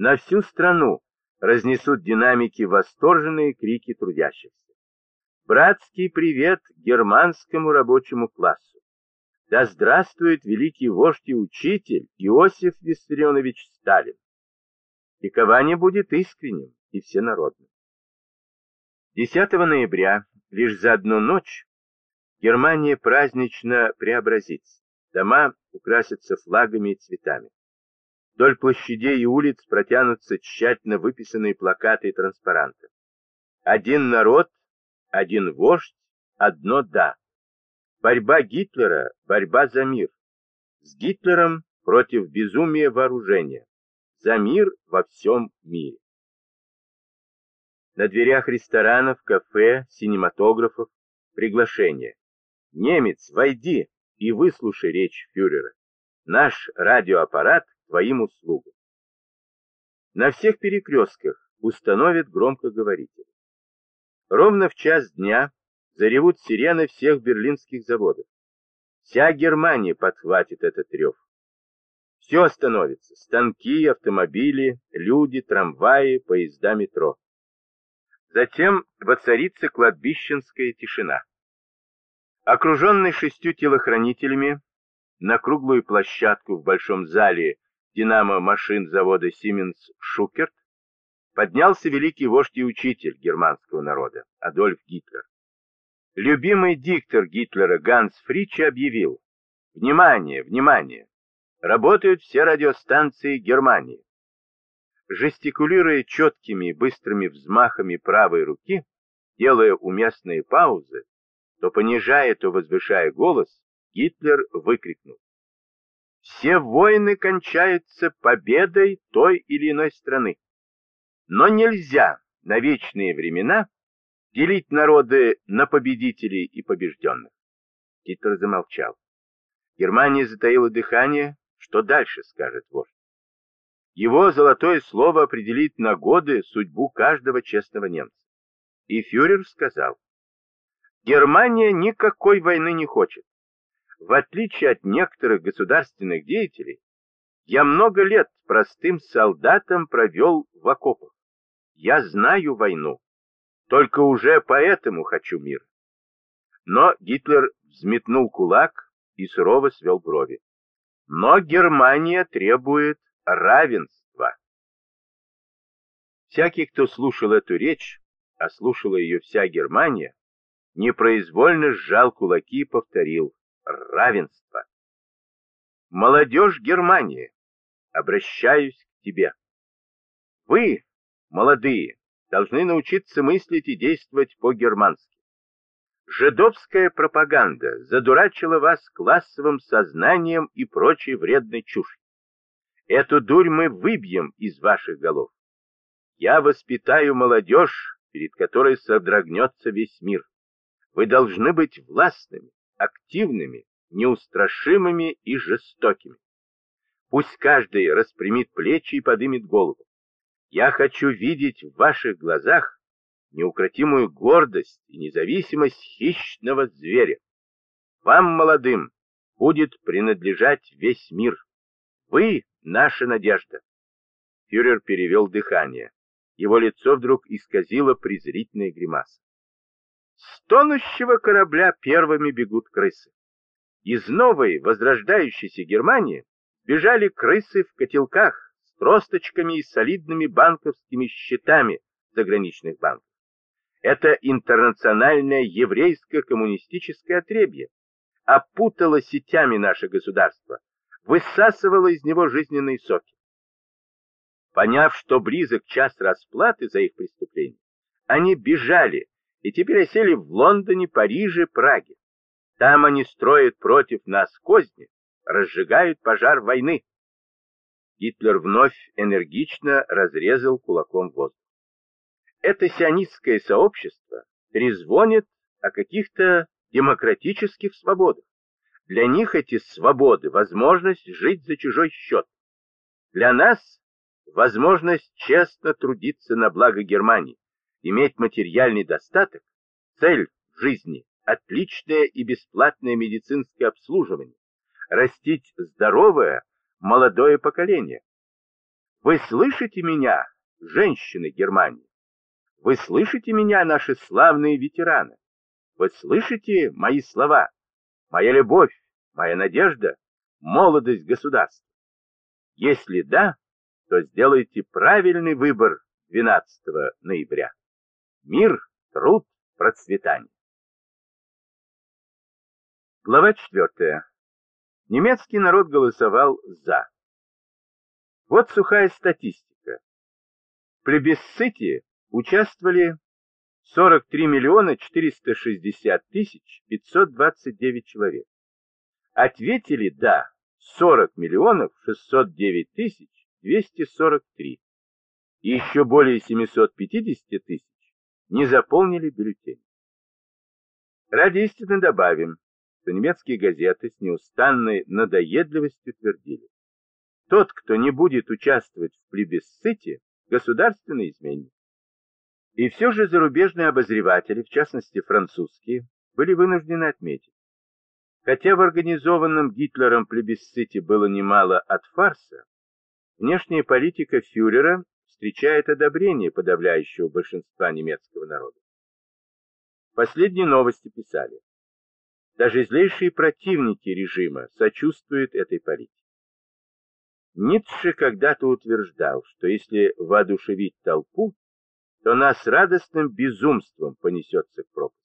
На всю страну разнесут динамики восторженные крики трудящихся. Братский привет германскому рабочему классу. Да здравствует великий вождь и учитель Иосиф Виссарионович Сталин. Ликование будет искренним и всенародным. 10 ноября, лишь за одну ночь, Германия празднично преобразится. Дома украсятся флагами и цветами. Вдоль площадей и улиц протянутся тщательно выписанные плакаты и транспаранты. Один народ, один вождь, одно «да». Борьба Гитлера – борьба за мир. С Гитлером против безумия вооружения. За мир во всем мире. На дверях ресторанов, кафе, синематографов приглашение. Немец, войди и выслушай речь фюрера. Наш радиоаппарат твоим услугам. На всех перекрестках установят громкоговорители. Ровно в час дня заревут сирены всех берлинских заводов. Вся Германия подхватит этот рев. Все остановится. Станки, автомобили, люди, трамваи, поезда метро. Затем воцарится кладбищенская тишина. Окруженный шестью телохранителями, на круглую площадку в большом зале динамо-машин завода Siemens Шукерт поднялся великий вождь и учитель германского народа Адольф Гитлер. Любимый диктор Гитлера Ганс Фричи объявил «Внимание, внимание! Работают все радиостанции Германии!» Жестикулируя четкими и быстрыми взмахами правой руки, делая уместные паузы, то понижая, то возвышая голос, Гитлер выкрикнул все войны кончаются победой той или иной страны. Но нельзя на вечные времена делить народы на победителей и побежденных. Гитлер замолчал. Германия затаила дыхание. Что дальше, скажет вождь? Его золотое слово определит на годы судьбу каждого честного немца. И фюрер сказал, Германия никакой войны не хочет. В отличие от некоторых государственных деятелей, я много лет простым солдатом провел в окопах. Я знаю войну, только уже поэтому хочу мир. Но Гитлер взметнул кулак и сурово свел брови. Но Германия требует равенства. Всякий, кто слушал эту речь, а слушала ее вся Германия, непроизвольно сжал кулаки и повторил равенства. Молодежь Германии, обращаюсь к тебе. Вы, молодые, должны научиться мыслить и действовать по-германски. Жидовская пропаганда задурачила вас классовым сознанием и прочей вредной чушью. Эту дурь мы выбьем из ваших голов. Я воспитаю молодежь, перед которой содрогнется весь мир. Вы должны быть властными, активными, неустрашимыми и жестокими. Пусть каждый распрямит плечи и подымет голову. Я хочу видеть в ваших глазах неукротимую гордость и независимость хищного зверя. Вам, молодым, будет принадлежать весь мир. Вы — наша надежда. Фюрер перевел дыхание. Его лицо вдруг исказило презрительная гримаса. С тонущего корабля первыми бегут крысы. Из новой возрождающейся Германии бежали крысы в котелках с тросточками и солидными банковскими счетами заграничных банков. Это интернациональное еврейско-коммунистическое отребье опутало сетями наше государство, высасывало из него жизненные соки. Поняв, что близок час расплаты за их преступления, они бежали и теперь осели в Лондоне, Париже, Праге. Там они строят против нас козни, разжигают пожар войны. Гитлер вновь энергично разрезал кулаком воздух. Это сионистское сообщество трезвонит о каких-то демократических свободах. Для них эти свободы – возможность жить за чужой счет. Для нас – возможность честно трудиться на благо Германии иметь материальный достаток, цель в жизни – отличное и бесплатное медицинское обслуживание, растить здоровое, молодое поколение. Вы слышите меня, женщины Германии? Вы слышите меня, наши славные ветераны? Вы слышите мои слова? Моя любовь, моя надежда, молодость государства? Если да, то сделайте правильный выбор 12 ноября. Мир, труд, процветание. Глава 4. Немецкий народ голосовал «за». Вот сухая статистика. В плебисците участвовали 43 миллиона 460 тысяч 529 человек. Ответили «да» 40 миллионов 609 тысяч 243. И еще более 750 тысяч не заполнили бюллетень. Ради истины добавим, что немецкие газеты с неустанной надоедливостью твердили. Тот, кто не будет участвовать в плебисците, государственный изменник. И все же зарубежные обозреватели, в частности французские, были вынуждены отметить. Хотя в организованном Гитлером плебисците было немало от фарса, внешняя политика фюрера встречает одобрение подавляющего большинства немецкого народа. Последние новости писали. Даже злейшие противники режима сочувствуют этой политике. Ницше когда-то утверждал, что если воодушевить толпу, то она с радостным безумством понесется к пропасти.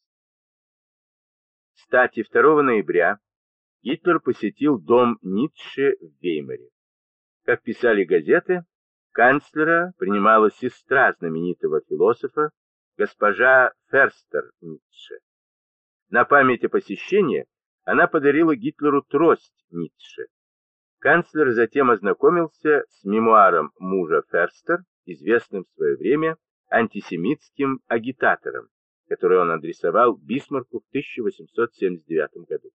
Кстати, 2 ноября Гитлер посетил дом Ницше в Веймаре. Как писали газеты, канцлера принимала сестра знаменитого философа, госпожа Ферстер Ницше. На память о посещении она подарила Гитлеру трость Ницше, Канцлер затем ознакомился с мемуаром мужа Ферстер, известным в свое время антисемитским агитатором, который он адресовал Бисмарку в 1879 году.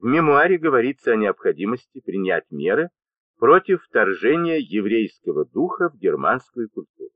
В мемуаре говорится о необходимости принять меры против вторжения еврейского духа в германскую культуру.